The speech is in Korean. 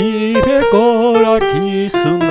이백 거라 기승